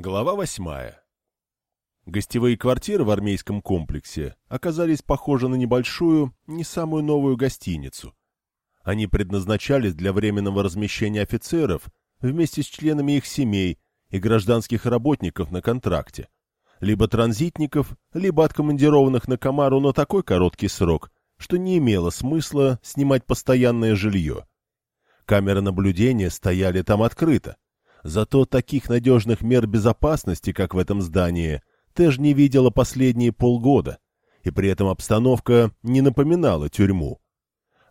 Глава восьмая. Гостевые квартиры в армейском комплексе оказались похожи на небольшую, не самую новую гостиницу. Они предназначались для временного размещения офицеров вместе с членами их семей и гражданских работников на контракте, либо транзитников, либо откомандированных на Камару на такой короткий срок, что не имело смысла снимать постоянное жилье. Камеры наблюдения стояли там открыто, Зато таких надежных мер безопасности, как в этом здании, Тэш не видела последние полгода, и при этом обстановка не напоминала тюрьму.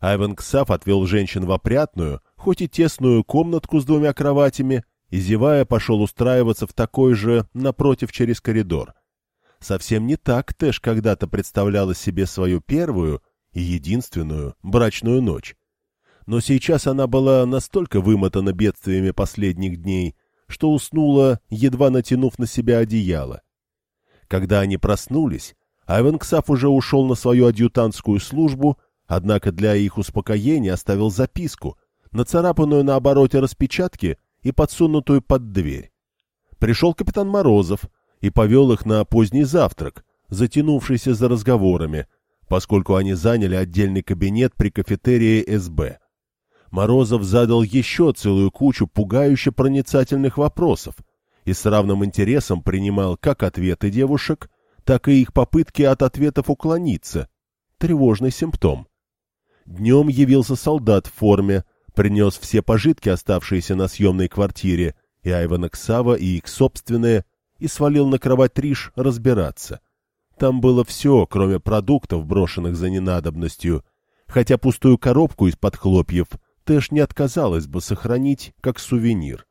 Айвен Ксав отвел женщин в опрятную, хоть и тесную комнатку с двумя кроватями, и, зевая, пошел устраиваться в такой же напротив через коридор. Совсем не так Тэш когда-то представляла себе свою первую и единственную брачную ночь но сейчас она была настолько вымотана бедствиями последних дней, что уснула, едва натянув на себя одеяло. Когда они проснулись, Айвенксав уже ушел на свою адъютантскую службу, однако для их успокоения оставил записку, нацарапанную на обороте распечатки и подсунутую под дверь. Пришел капитан Морозов и повел их на поздний завтрак, затянувшийся за разговорами, поскольку они заняли отдельный кабинет при кафетерии СБ. Морозов задал еще целую кучу пугающе проницательных вопросов и с равным интересом принимал как ответы девушек, так и их попытки от ответов уклониться. Тревожный симптом. Днем явился солдат в форме, принес все пожитки, оставшиеся на съемной квартире, и Айвана Ксава, и их собственные, и свалил на кровать Риш разбираться. Там было все, кроме продуктов, брошенных за ненадобностью, хотя пустую коробку из-под хлопьев — Тэш не отказалась бы сохранить как сувенир.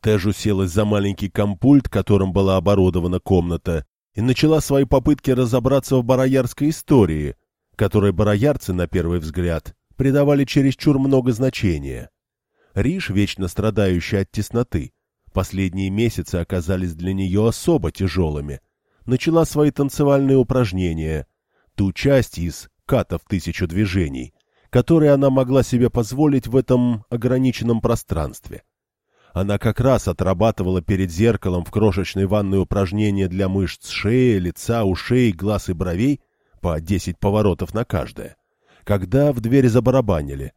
Тэш уселась за маленький компульт, которым была оборудована комната, и начала свои попытки разобраться в бароярской истории, которой бароярцы, на первый взгляд, придавали чересчур много значения. Риш, вечно страдающая от тесноты, последние месяцы оказались для нее особо тяжелыми. Начала свои танцевальные упражнения, ту часть из «Ката в тысячу движений», которые она могла себе позволить в этом ограниченном пространстве. Она как раз отрабатывала перед зеркалом в крошечной ванной упражнения для мышц шеи, лица, ушей, глаз и бровей по десять поворотов на каждое, когда в дверь забарабанили.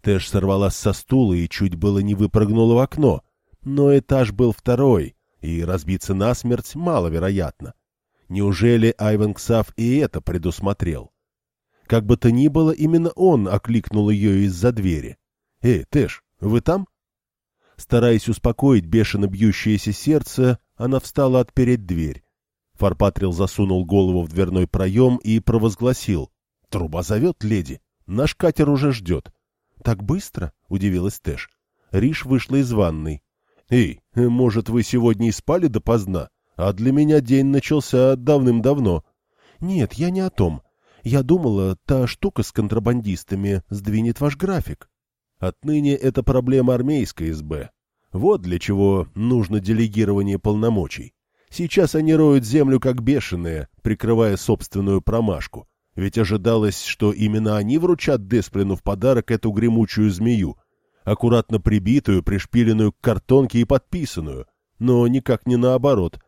Тэш сорвалась со стула и чуть было не выпрыгнула в окно, но этаж был второй, и разбиться насмерть маловероятно. Неужели Айвен Ксав и это предусмотрел? Как бы то ни было, именно он окликнул ее из-за двери. «Эй, Тэш, вы там?» Стараясь успокоить бешено бьющееся сердце, она встала отпереть дверь. Фарпатрил засунул голову в дверной проем и провозгласил. «Труба зовет, леди. Наш катер уже ждет». «Так быстро?» — удивилась Тэш. Риш вышла из ванной. «Эй, может, вы сегодня и спали допоздна, а для меня день начался давным-давно». «Нет, я не о том. Я думала, та штука с контрабандистами сдвинет ваш график. Отныне это проблема армейской СБ. Вот для чего нужно делегирование полномочий. Сейчас они роют землю как бешеные, прикрывая собственную промашку. Ведь ожидалось, что именно они вручат Десплину в подарок эту гремучую змею, аккуратно прибитую, пришпиленную к картонке и подписанную. Но никак не наоборот.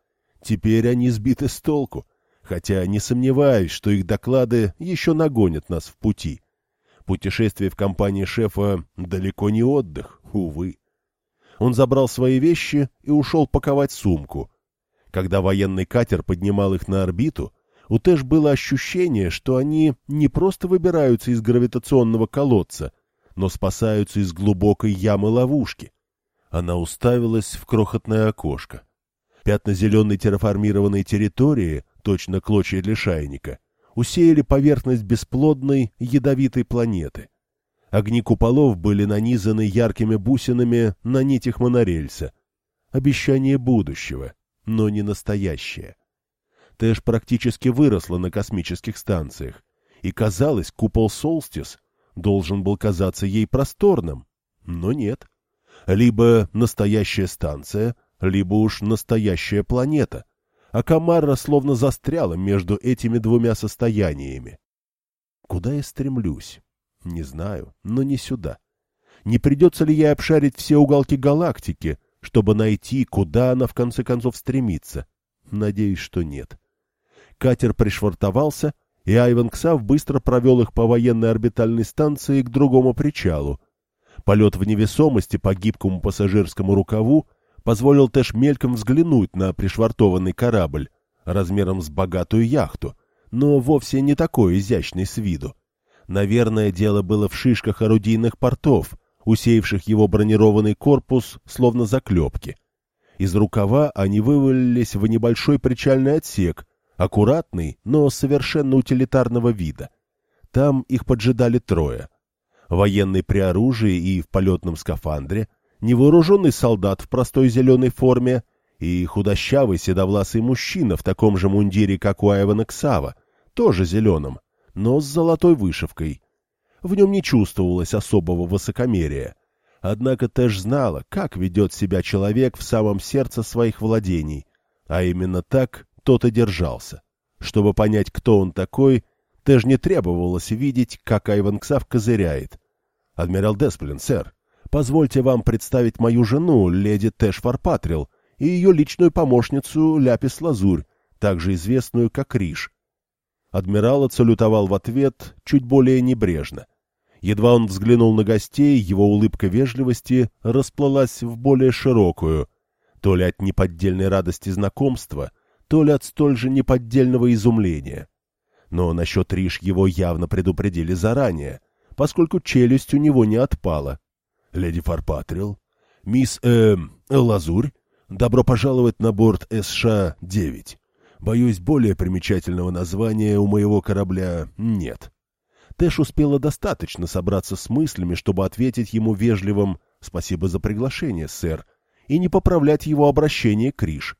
Теперь они сбиты с толку хотя не сомневаюсь, что их доклады еще нагонят нас в пути. Путешествие в компании шефа далеко не отдых, увы. Он забрал свои вещи и ушел паковать сумку. Когда военный катер поднимал их на орбиту, у Тэш было ощущение, что они не просто выбираются из гравитационного колодца, но спасаются из глубокой ямы-ловушки. Она уставилась в крохотное окошко. Пятна зеленой терраформированной территории точно клочья лишайника, усеяли поверхность бесплодной, ядовитой планеты. Огни куполов были нанизаны яркими бусинами на нитях монорельса. Обещание будущего, но не настоящее. Тэш практически выросла на космических станциях, и, казалось, купол Солстис должен был казаться ей просторным, но нет. Либо настоящая станция, либо уж настоящая планета — а Камарра словно застряла между этими двумя состояниями. Куда я стремлюсь? Не знаю, но не сюда. Не придется ли ей обшарить все уголки галактики, чтобы найти, куда она в конце концов стремится. Надеюсь, что нет. Катер пришвартовался, и Айвен Ксав быстро провел их по военной орбитальной станции к другому причалу. Полет в невесомости по гибкому пассажирскому рукаву позволил Тэш мельком взглянуть на пришвартованный корабль размером с богатую яхту, но вовсе не такой изящный с виду. Наверное, дело было в шишках орудийных портов, усеявших его бронированный корпус, словно заклепки. Из рукава они вывалились в небольшой причальный отсек, аккуратный, но совершенно утилитарного вида. Там их поджидали трое. Военный при оружии и в полетном скафандре, невооруженный солдат в простой зеленой форме и худощавый седовласый мужчина в таком же мундире, как у Айвана Ксава, тоже зеленым, но с золотой вышивкой. В нем не чувствовалось особого высокомерия. Однако Тэш знала, как ведет себя человек в самом сердце своих владений, а именно так тот и держался. Чтобы понять, кто он такой, Тэш не требовалось видеть, как Айван Ксав козыряет. «Адмирал Десплин, сэр, позвольте вам представить мою жену, леди Тэш Фарпатрил, и ее личную помощницу Ляпис Лазурь, также известную как Риш». Адмирал отсалютовал в ответ чуть более небрежно. Едва он взглянул на гостей, его улыбка вежливости расплылась в более широкую, то ли от неподдельной радости знакомства — то ли от столь же неподдельного изумления. Но насчет Риш его явно предупредили заранее, поскольку челюсть у него не отпала. «Леди Фарпатрил, мисс, э, Лазурь, добро пожаловать на борт СШ-9. Боюсь, более примечательного названия у моего корабля нет». Тэш успела достаточно собраться с мыслями, чтобы ответить ему вежливым «Спасибо за приглашение, сэр», и не поправлять его обращение к Риш.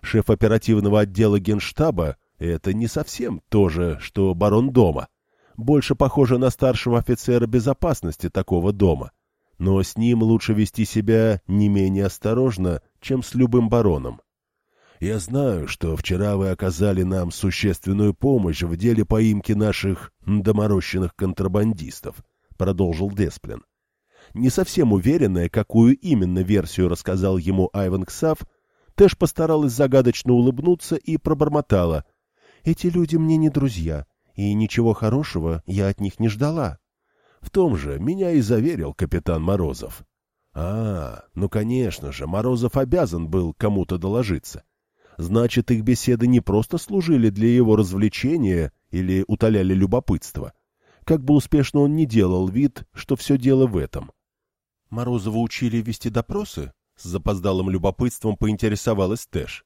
Шеф оперативного отдела генштаба — это не совсем то же, что барон дома. Больше похоже на старшего офицера безопасности такого дома. Но с ним лучше вести себя не менее осторожно, чем с любым бароном. Я знаю, что вчера вы оказали нам существенную помощь в деле поимки наших доморощенных контрабандистов, — продолжил Десплин. Не совсем уверенная, какую именно версию рассказал ему Айван Ксав, Тэш постаралась загадочно улыбнуться и пробормотала. «Эти люди мне не друзья, и ничего хорошего я от них не ждала». В том же меня и заверил капитан Морозов. А, ну, конечно же, Морозов обязан был кому-то доложиться. Значит, их беседы не просто служили для его развлечения или утоляли любопытство. Как бы успешно он ни делал вид, что все дело в этом. Морозова учили вести допросы? С запоздалым любопытством поинтересовалась Тэш.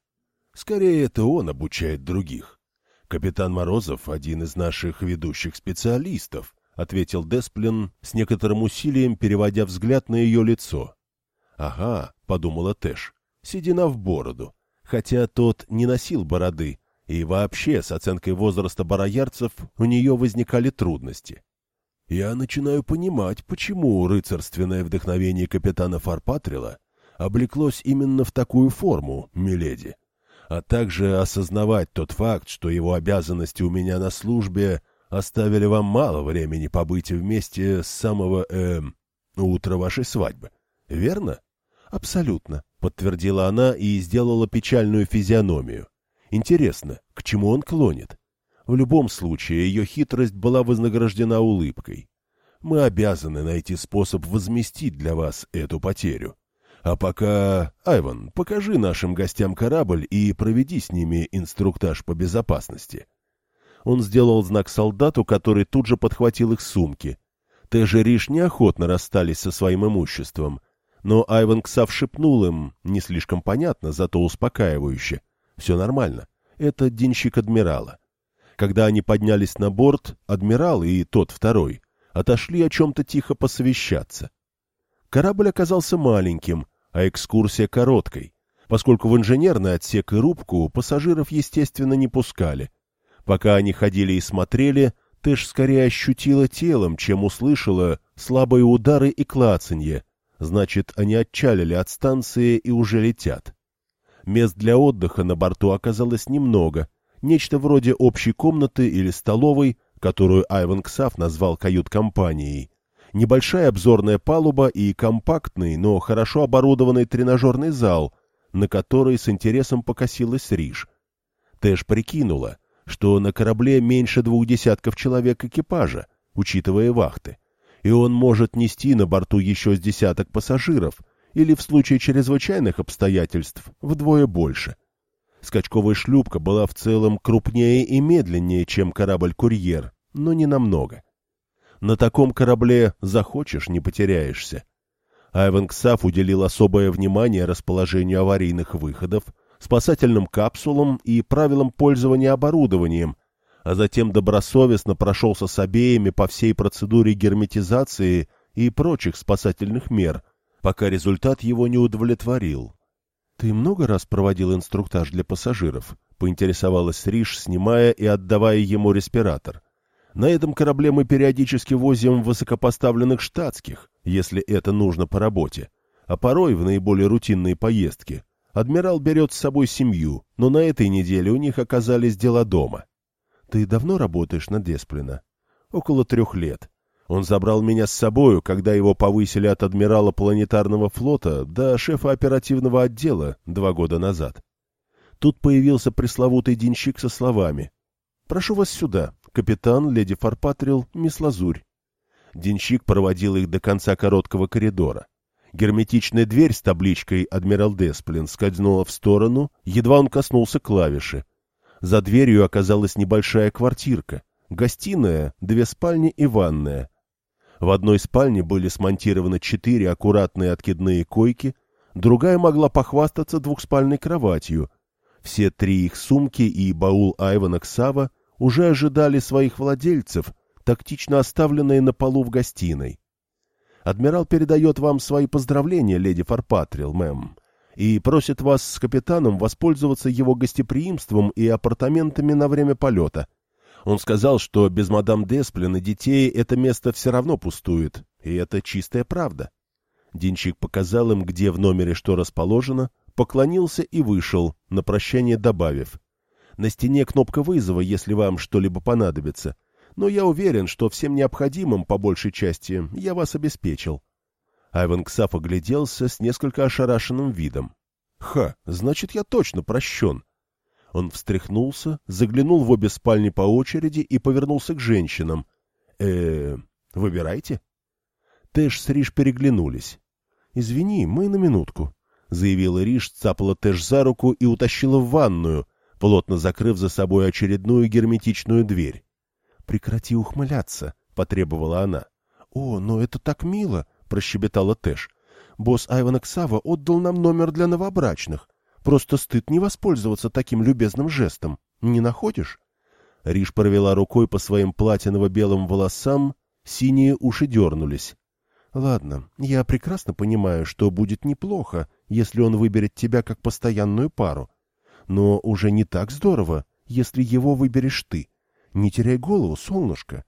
Скорее, это он обучает других. Капитан Морозов — один из наших ведущих специалистов, — ответил Десплин с некоторым усилием, переводя взгляд на ее лицо. «Ага», — подумала Тэш, — седина в бороду. Хотя тот не носил бороды, и вообще с оценкой возраста бароярцев у нее возникали трудности. Я начинаю понимать, почему рыцарственное вдохновение капитана Фарпатрила облеклось именно в такую форму, миледи, а также осознавать тот факт, что его обязанности у меня на службе оставили вам мало времени побыть вместе с самого, э, утра вашей свадьбы. Верно? Абсолютно, подтвердила она и сделала печальную физиономию. Интересно, к чему он клонит? В любом случае, ее хитрость была вознаграждена улыбкой. Мы обязаны найти способ возместить для вас эту потерю. А пока... Айван, покажи нашим гостям корабль и проведи с ними инструктаж по безопасности. Он сделал знак солдату, который тут же подхватил их сумки. Риш неохотно расстались со своим имуществом, но Айван Ксав шепнул им, не слишком понятно, зато успокаивающе. Все нормально. Это денщик адмирала. Когда они поднялись на борт, адмирал и тот второй отошли о чем-то тихо посовещаться. Корабль оказался маленьким, а экскурсия короткой, поскольку в инженерный отсек и рубку пассажиров, естественно, не пускали. Пока они ходили и смотрели, Тэш скорее ощутила телом, чем услышала слабые удары и клацанье. Значит, они отчалили от станции и уже летят. Мест для отдыха на борту оказалось немного, нечто вроде общей комнаты или столовой, которую Айван Ксав назвал кают-компанией, небольшая обзорная палуба и компактный, но хорошо оборудованный тренажерный зал, на который с интересом покосилась Риш. Тэш прикинула, что на корабле меньше двух десятков человек экипажа, учитывая вахты, и он может нести на борту еще с десяток пассажиров, или в случае чрезвычайных обстоятельств вдвое больше. Скачковая шлюпка была в целом крупнее и медленнее, чем корабль-курьер, но не намного. На таком корабле захочешь, не потеряешься. Айвен Ксаф уделил особое внимание расположению аварийных выходов, спасательным капсулам и правилам пользования оборудованием, а затем добросовестно прошелся с обеими по всей процедуре герметизации и прочих спасательных мер, пока результат его не удовлетворил. «Ты много раз проводил инструктаж для пассажиров?» — поинтересовалась Риш, снимая и отдавая ему респиратор. На этом корабле мы периодически возим высокопоставленных штатских, если это нужно по работе, а порой в наиболее рутинные поездки адмирал берет с собой семью, но на этой неделе у них оказались дела дома. Ты давно работаешь на Десплина? Около трех лет. Он забрал меня с собою, когда его повысили от адмирала планетарного флота до шефа оперативного отдела два года назад. Тут появился пресловутый денщик со словами «Прошу вас сюда, капитан, леди Фарпатрил, мисс Лазурь. Денщик проводил их до конца короткого коридора. Герметичная дверь с табличкой «Адмирал Десплин» скользнула в сторону, едва он коснулся клавиши. За дверью оказалась небольшая квартирка, гостиная, две спальни и ванная. В одной спальне были смонтированы четыре аккуратные откидные койки, другая могла похвастаться двухспальной кроватью. Все три их сумки и баул Айвана Ксава уже ожидали своих владельцев, тактично оставленные на полу в гостиной. Адмирал передает вам свои поздравления, леди Фарпатрил, мэм, и просит вас с капитаном воспользоваться его гостеприимством и апартаментами на время полета. Он сказал, что без мадам Десплин и детей это место все равно пустует, и это чистая правда. Денчик показал им, где в номере что расположено, поклонился и вышел, на прощание добавив. На стене кнопка вызова, если вам что-либо понадобится. Но я уверен, что всем необходимым, по большей части, я вас обеспечил. Айван Ксаф огляделся с несколько ошарашенным видом. «Ха, значит, я точно прощен». Он встряхнулся, заглянул в обе спальни по очереди и повернулся к женщинам. э выбирайте». Тэш с Риш переглянулись. «Извини, мы на минутку», — заявила Риш, цапала Тэш за руку и утащила в ванную, плотно закрыв за собой очередную герметичную дверь. «Прекрати ухмыляться», — потребовала она. «О, но это так мило», — прощебетала Тэш. «Босс Айвана Ксава отдал нам номер для новобрачных. Просто стыд не воспользоваться таким любезным жестом. Не находишь?» Риш провела рукой по своим платиново-белым волосам, синие уши дернулись. «Ладно, я прекрасно понимаю, что будет неплохо, если он выберет тебя как постоянную пару. Но уже не так здорово, если его выберешь ты. Не теряй голову, солнышко.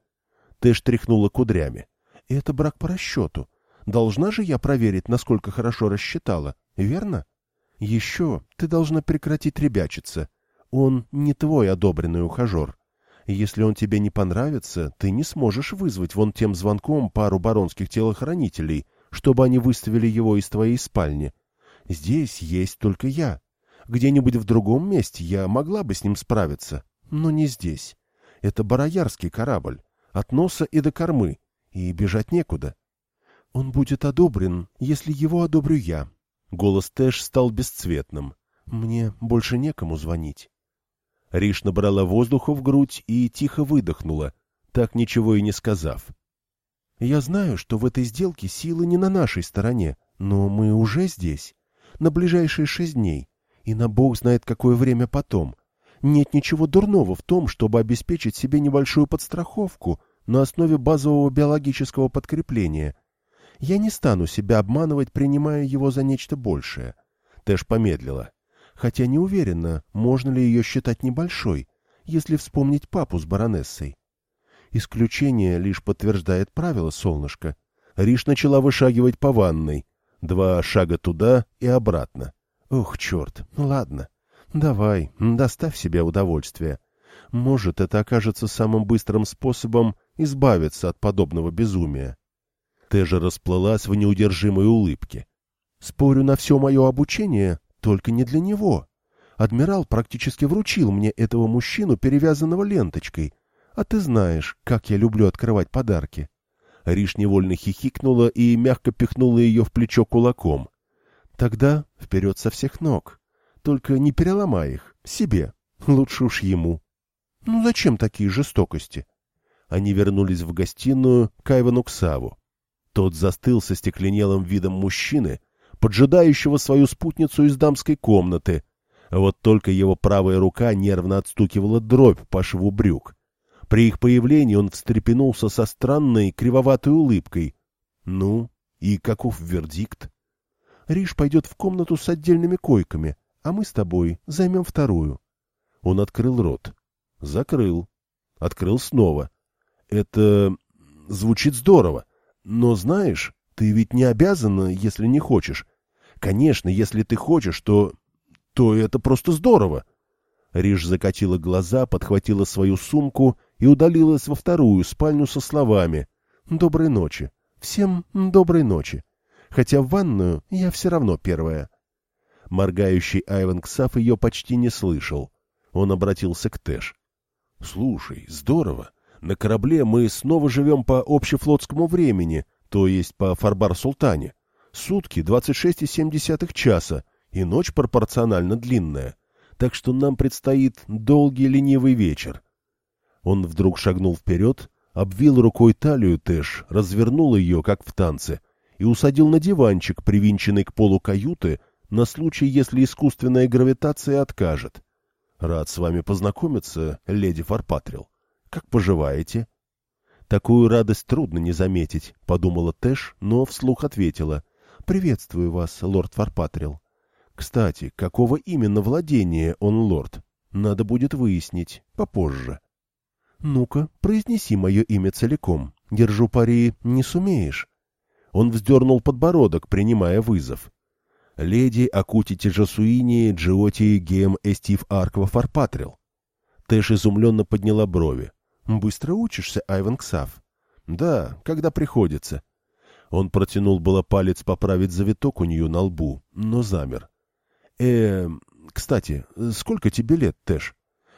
Ты штрихнула кудрями. Это брак по расчету. Должна же я проверить, насколько хорошо рассчитала, верно? Еще ты должна прекратить ребячиться. Он не твой одобренный ухажер. Если он тебе не понравится, ты не сможешь вызвать вон тем звонком пару баронских телохранителей, чтобы они выставили его из твоей спальни. Здесь есть только я. Где-нибудь в другом месте я могла бы с ним справиться, но не здесь. Это бароярский корабль, от носа и до кормы, и бежать некуда. Он будет одобрен, если его одобрю я. Голос Тэш стал бесцветным. Мне больше некому звонить. Риш набрала воздуха в грудь и тихо выдохнула, так ничего и не сказав. Я знаю, что в этой сделке силы не на нашей стороне, но мы уже здесь, на ближайшие шесть дней и на бог знает какое время потом. Нет ничего дурного в том, чтобы обеспечить себе небольшую подстраховку на основе базового биологического подкрепления. Я не стану себя обманывать, принимая его за нечто большее. Тэш помедлила. Хотя не уверена, можно ли ее считать небольшой, если вспомнить папу с баронессой. Исключение лишь подтверждает правило, солнышко. Риш начала вышагивать по ванной. Два шага туда и обратно. Ох, черт, ладно. Давай, доставь себе удовольствие. Может, это окажется самым быстрым способом избавиться от подобного безумия. Тежа расплылась в неудержимой улыбке. «Спорю на все мое обучение, только не для него. Адмирал практически вручил мне этого мужчину, перевязанного ленточкой. А ты знаешь, как я люблю открывать подарки». Риш невольно хихикнула и мягко пихнула ее в плечо кулаком. «Тогда вперед со всех ног. Только не переломай их. Себе. Лучше уж ему». «Ну зачем такие жестокости?» Они вернулись в гостиную к Айвану Ксаву. Тот застыл со стекленелым видом мужчины, поджидающего свою спутницу из дамской комнаты. Вот только его правая рука нервно отстукивала дробь по шву брюк. При их появлении он встрепенулся со странной кривоватой улыбкой. «Ну, и каков вердикт?» «Риш пойдет в комнату с отдельными койками, а мы с тобой займем вторую». Он открыл рот. Закрыл. Открыл снова. «Это звучит здорово. Но знаешь, ты ведь не обязана, если не хочешь. Конечно, если ты хочешь, то... то это просто здорово. Риш закатила глаза, подхватила свою сумку и удалилась во вторую спальню со словами «Доброй ночи. Всем доброй ночи. Хотя в ванную я все равно первая». Моргающий Айвен Ксаф ее почти не слышал. Он обратился к Тэш. «Слушай, здорово. На корабле мы снова живем по общефлотскому времени, то есть по Фарбар-Султане. Сутки 26,7 часа, и ночь пропорционально длинная. Так что нам предстоит долгий ленивый вечер. Он вдруг шагнул вперед, обвил рукой талию Тэш, развернул ее, как в танце, и усадил на диванчик, привинченный к полу каюты, на случай, если искусственная гравитация откажет. Рад с вами познакомиться, леди Фарпатрил. Как поживаете? Такую радость трудно не заметить, подумала Тэш, но вслух ответила. Приветствую вас, лорд Фарпатрил. Кстати, какого именно владения он лорд? Надо будет выяснить попозже. Ну-ка, произнеси мое имя целиком. Держу пари, не сумеешь. Он вздернул подбородок, принимая вызов. Леди Акути Тижасуини Джиоти Гем Эстив Арква Фарпатрил. Тэш изумленно подняла брови. Быстро учишься, Айван Ксав? Да, когда приходится. Он протянул было палец поправить завиток у нее на лбу, но замер. Э, кстати, сколько тебе лет, Тэш?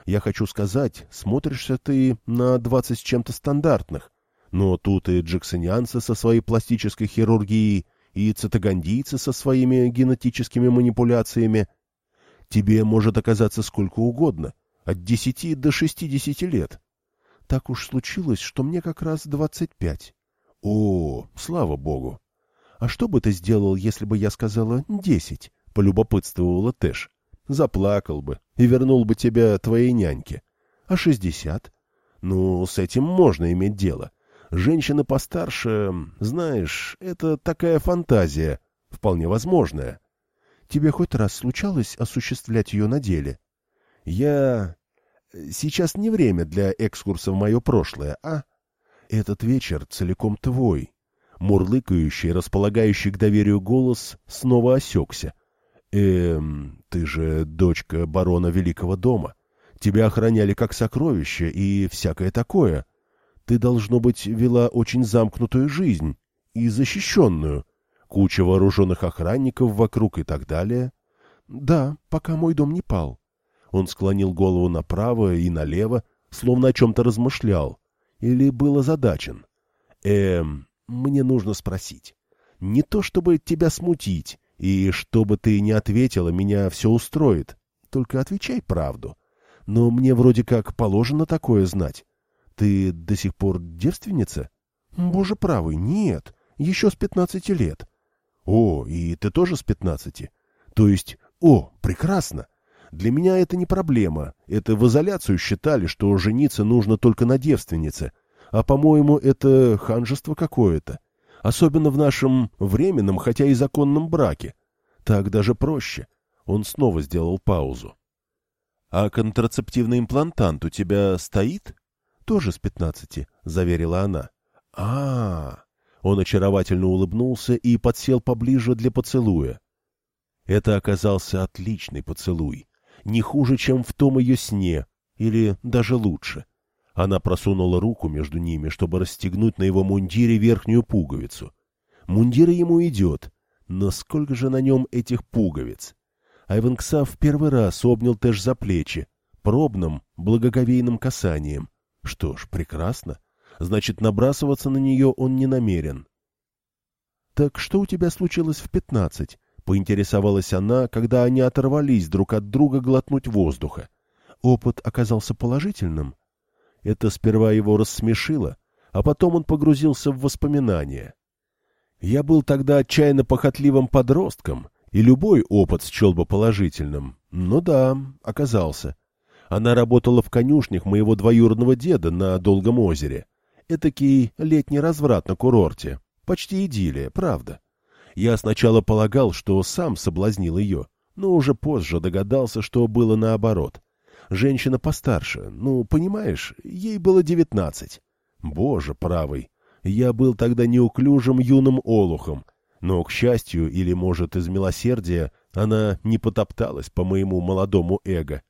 Я хочу сказать, смотришься ты на двадцать с чем-то стандартных. Но тут и джексонианцы со своей пластической хирургией, и цитагандийцы со своими генетическими манипуляциями. Тебе может оказаться сколько угодно, от десяти до шестидесяти лет. Так уж случилось, что мне как раз двадцать пять. О, слава богу! А что бы ты сделал, если бы я сказала десять? Полюбопытствовала Тэш. Заплакал бы и вернул бы тебя твоей няньке. А шестьдесят? Ну, с этим можно иметь дело. Женщины постарше, знаешь, это такая фантазия, вполне возможная. Тебе хоть раз случалось осуществлять ее на деле? Я... Сейчас не время для экскурса в мое прошлое, а? Этот вечер целиком твой. Мурлыкающий, располагающий к доверию голос снова осекся. Эм, ты же дочка барона Великого дома. Тебя охраняли как сокровище и всякое такое. Ты, должно быть, вела очень замкнутую жизнь и защищенную. Куча вооруженных охранников вокруг и так далее. Да, пока мой дом не пал. Он склонил голову направо и налево, словно о чем-то размышлял. Или был озадачен. Эм, мне нужно спросить. Не то чтобы тебя смутить, и чтобы ты не ответила, меня все устроит. Только отвечай правду. Но мне вроде как положено такое знать. Ты до сих пор девственница? Боже правый, нет. Еще с пятнадцати лет. О, и ты тоже с пятнадцати? То есть, о, прекрасно. Для меня это не проблема. Это в изоляцию считали, что жениться нужно только на девственнице. А, по-моему, это ханжество какое-то. Особенно в нашем временном, хотя и законном браке. Так даже проще. Он снова сделал паузу. — А контрацептивный имплантант у тебя стоит? — Тоже с пятнадцати, — заверила она. — А, Он очаровательно улыбнулся и подсел поближе для поцелуя. Это оказался отличный поцелуй не хуже, чем в том ее сне, или даже лучше. Она просунула руку между ними, чтобы расстегнуть на его мундире верхнюю пуговицу. Мундир ему идет, но сколько же на нем этих пуговиц? Айвен Ксав первый раз обнял Тэш за плечи, пробным, благоговейным касанием. Что ж, прекрасно. Значит, набрасываться на нее он не намерен. — Так что у тебя случилось в пятнадцать? — поинтересовалась она, когда они оторвались друг от друга глотнуть воздуха. Опыт оказался положительным. Это сперва его рассмешило, а потом он погрузился в воспоминания. Я был тогда отчаянно похотливым подростком, и любой опыт счел бы положительным. Ну да, оказался. Она работала в конюшнях моего двоюродного деда на Долгом озере. Этакий летний разврат на курорте. Почти идиллия, правда. Я сначала полагал, что сам соблазнил ее, но уже позже догадался, что было наоборот. Женщина постарше, ну, понимаешь, ей было девятнадцать. Боже правый, я был тогда неуклюжим юным олухом, но, к счастью, или, может, из милосердия, она не потопталась по моему молодому эго.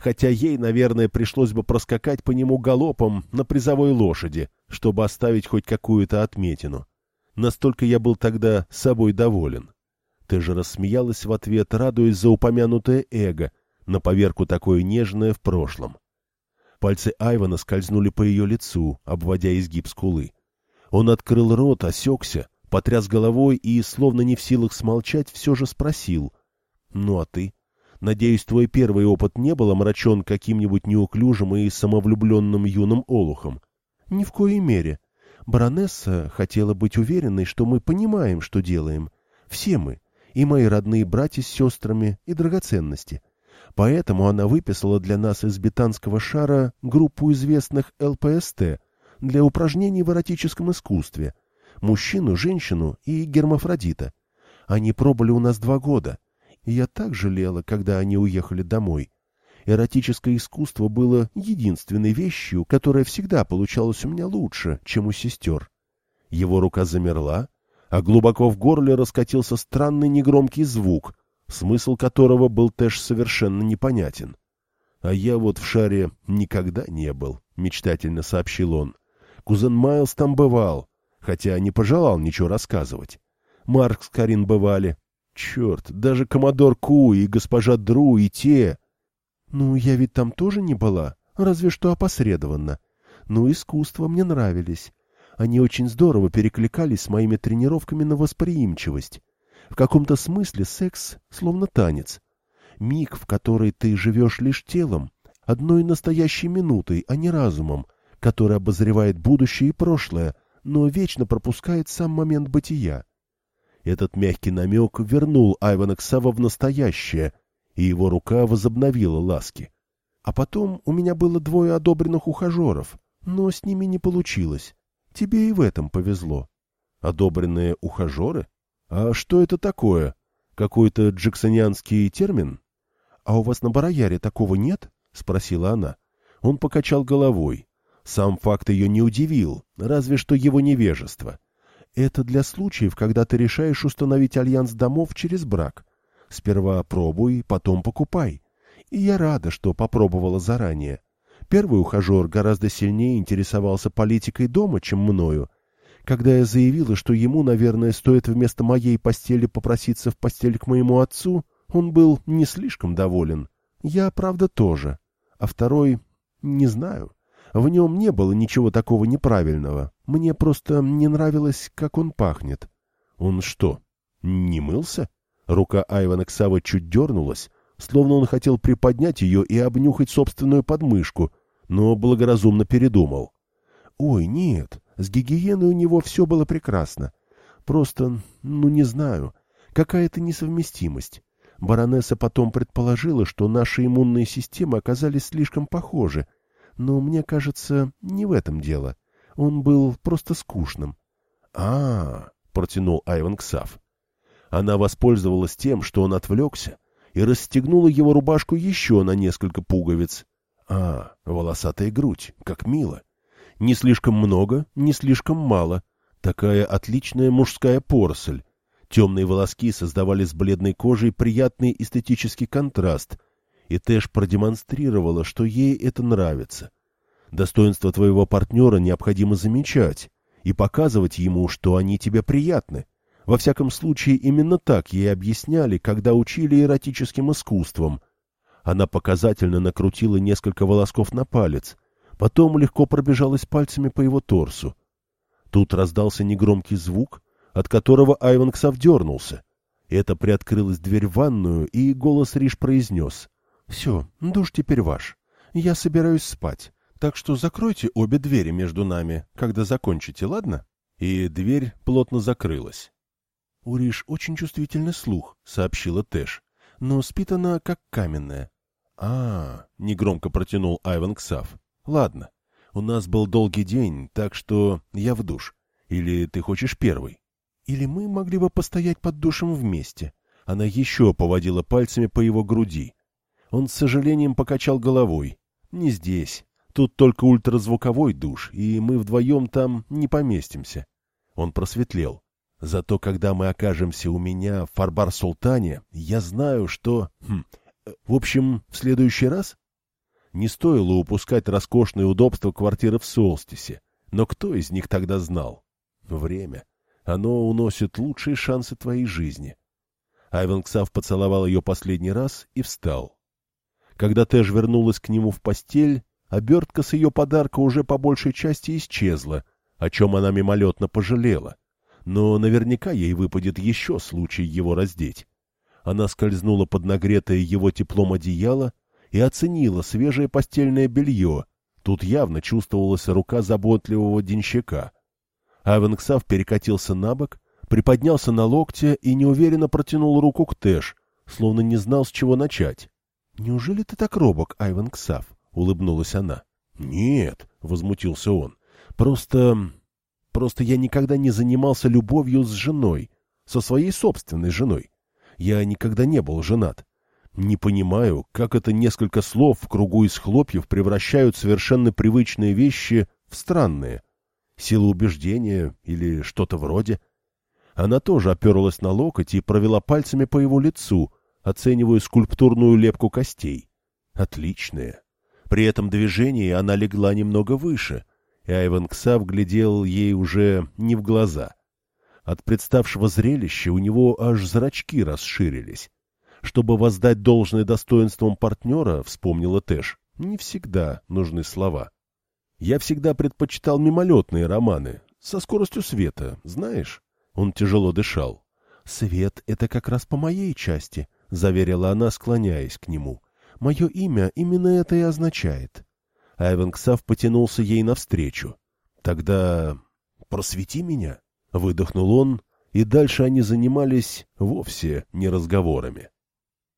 Хотя ей, наверное, пришлось бы проскакать по нему галопом на призовой лошади, чтобы оставить хоть какую-то отметину. Настолько я был тогда собой доволен. Ты же рассмеялась в ответ, радуясь за упомянутое эго, на поверку такое нежное в прошлом. Пальцы Айвана скользнули по ее лицу, обводя изгиб скулы. Он открыл рот, осекся, потряс головой и, словно не в силах смолчать, все же спросил. — Ну а ты? Надеюсь, твой первый опыт не был омрачен каким-нибудь неуклюжим и самовлюбленным юным олухом? — Ни в коей мере. Баронесса хотела быть уверенной, что мы понимаем, что делаем. Все мы. И мои родные братья с сестрами, и драгоценности. Поэтому она выписала для нас из бетанского шара группу известных ЛПСТ для упражнений в эротическом искусстве. Мужчину, женщину и гермафродита. Они пробыли у нас два года. И я так жалела, когда они уехали домой. Эротическое искусство было единственной вещью, которая всегда получалась у меня лучше, чем у сестер. Его рука замерла, а глубоко в горле раскатился странный негромкий звук, смысл которого был Тэш совершенно непонятен. «А я вот в шаре никогда не был», — мечтательно сообщил он. «Кузен Майлз там бывал, хотя не пожелал ничего рассказывать. Марк с Карин бывали. Черт, даже коммодор Ку и госпожа Дру и те...» «Ну, я ведь там тоже не была, разве что опосредованно. Но искусства мне нравились. Они очень здорово перекликались с моими тренировками на восприимчивость. В каком-то смысле секс словно танец. Миг, в который ты живешь лишь телом, одной настоящей минутой, а не разумом, который обозревает будущее и прошлое, но вечно пропускает сам момент бытия. Этот мягкий намек вернул Айвана Ксава в настоящее, и его рука возобновила ласки. А потом у меня было двое одобренных ухажеров, но с ними не получилось. Тебе и в этом повезло. Одобренные ухажеры? «А что это такое? Какой-то джексонианский термин?» «А у вас на Барояре такого нет?» — спросила она. Он покачал головой. Сам факт ее не удивил, разве что его невежество. «Это для случаев, когда ты решаешь установить альянс домов через брак. Сперва пробуй, потом покупай. И я рада, что попробовала заранее. Первый ухажер гораздо сильнее интересовался политикой дома, чем мною, когда я заявила, что ему, наверное, стоит вместо моей постели попроситься в постель к моему отцу, он был не слишком доволен. Я, правда, тоже. А второй... не знаю. В нем не было ничего такого неправильного. Мне просто не нравилось, как он пахнет. Он что, не мылся? Рука Айвана Ксава чуть дернулась, словно он хотел приподнять ее и обнюхать собственную подмышку, но благоразумно передумал. «Ой, нет, с гигиеной у него все было прекрасно. Просто, ну не знаю, какая-то несовместимость. Баронесса потом предположила, что наши иммунные системы оказались слишком похожи. Но мне кажется, не в этом дело. Он был просто скучным. а, -а, -а протянул Айван Ксав. Она воспользовалась тем, что он отвлекся, и расстегнула его рубашку еще на несколько пуговиц. А, волосатая грудь, как мило. Не слишком много, не слишком мало. Такая отличная мужская поросль. Темные волоски создавали с бледной кожей приятный эстетический контраст, и Тэш продемонстрировала, что ей это нравится. Достоинство твоего партнера необходимо замечать и показывать ему, что они тебе приятны, Во всяком случае, именно так ей объясняли, когда учили эротическим искусствам. Она показательно накрутила несколько волосков на палец, потом легко пробежалась пальцами по его торсу. Тут раздался негромкий звук, от которого Айвенксов дернулся. Это приоткрылась дверь в ванную, и голос Риш произнес. — Все, душ теперь ваш. Я собираюсь спать, так что закройте обе двери между нами, когда закончите, ладно? И дверь плотно закрылась. — У Риш очень чувствительный слух, — сообщила Тэш, — но спит она как каменная. — А, — негромко протянул Айван Ксав. — Ладно, у нас был долгий день, так что я в душ. Или ты хочешь первый? Или мы могли бы постоять под душем вместе. Она еще поводила пальцами по его груди. Он с сожалением покачал головой. Не здесь. Тут только ультразвуковой душ, и мы вдвоем там не поместимся. Он просветлел. Зато когда мы окажемся у меня в Фарбар-Султане, я знаю, что... Хм, в общем, в следующий раз... Не стоило упускать роскошные удобства квартиры в Солстисе. Но кто из них тогда знал? Время. Оно уносит лучшие шансы твоей жизни. Айвен Ксав поцеловал ее последний раз и встал. Когда Тэш вернулась к нему в постель, обертка с ее подарка уже по большей части исчезла, о чем она мимолетно пожалела. Но наверняка ей выпадет еще случай его раздеть. Она скользнула под нагретое его теплом одеяло и оценила свежее постельное белье. Тут явно чувствовалась рука заботливого денщика — Авенксав перекатился на бок, приподнялся на локте и неуверенно протянул руку к Тэш, словно не знал, с чего начать. — Неужели ты так робок, Айвенксав? — улыбнулась она. — Нет, — возмутился он, — просто... Просто я никогда не занимался любовью с женой, со своей собственной женой. Я никогда не был женат. Не понимаю, как это несколько слов в кругу из хлопьев превращают совершенно привычные вещи в странные — сила убеждения или что-то вроде. Она тоже оперлась на локоть и провела пальцами по его лицу, оценивая скульптурную лепку костей. Отличная. При этом движении она легла немного выше, и Айван Ксав глядел ей уже не в глаза. От представшего зрелища у него аж зрачки расширились. Чтобы воздать должное достоинством партнера, вспомнила Тэш, не всегда нужны слова. Я всегда предпочитал мимолетные романы, со скоростью света, знаешь? Он тяжело дышал. «Свет — это как раз по моей части», — заверила она, склоняясь к нему. «Мое имя именно это и означает». Айвен Ксав потянулся ей навстречу. «Тогда просвети меня», — выдохнул он, и дальше они занимались вовсе не разговорами.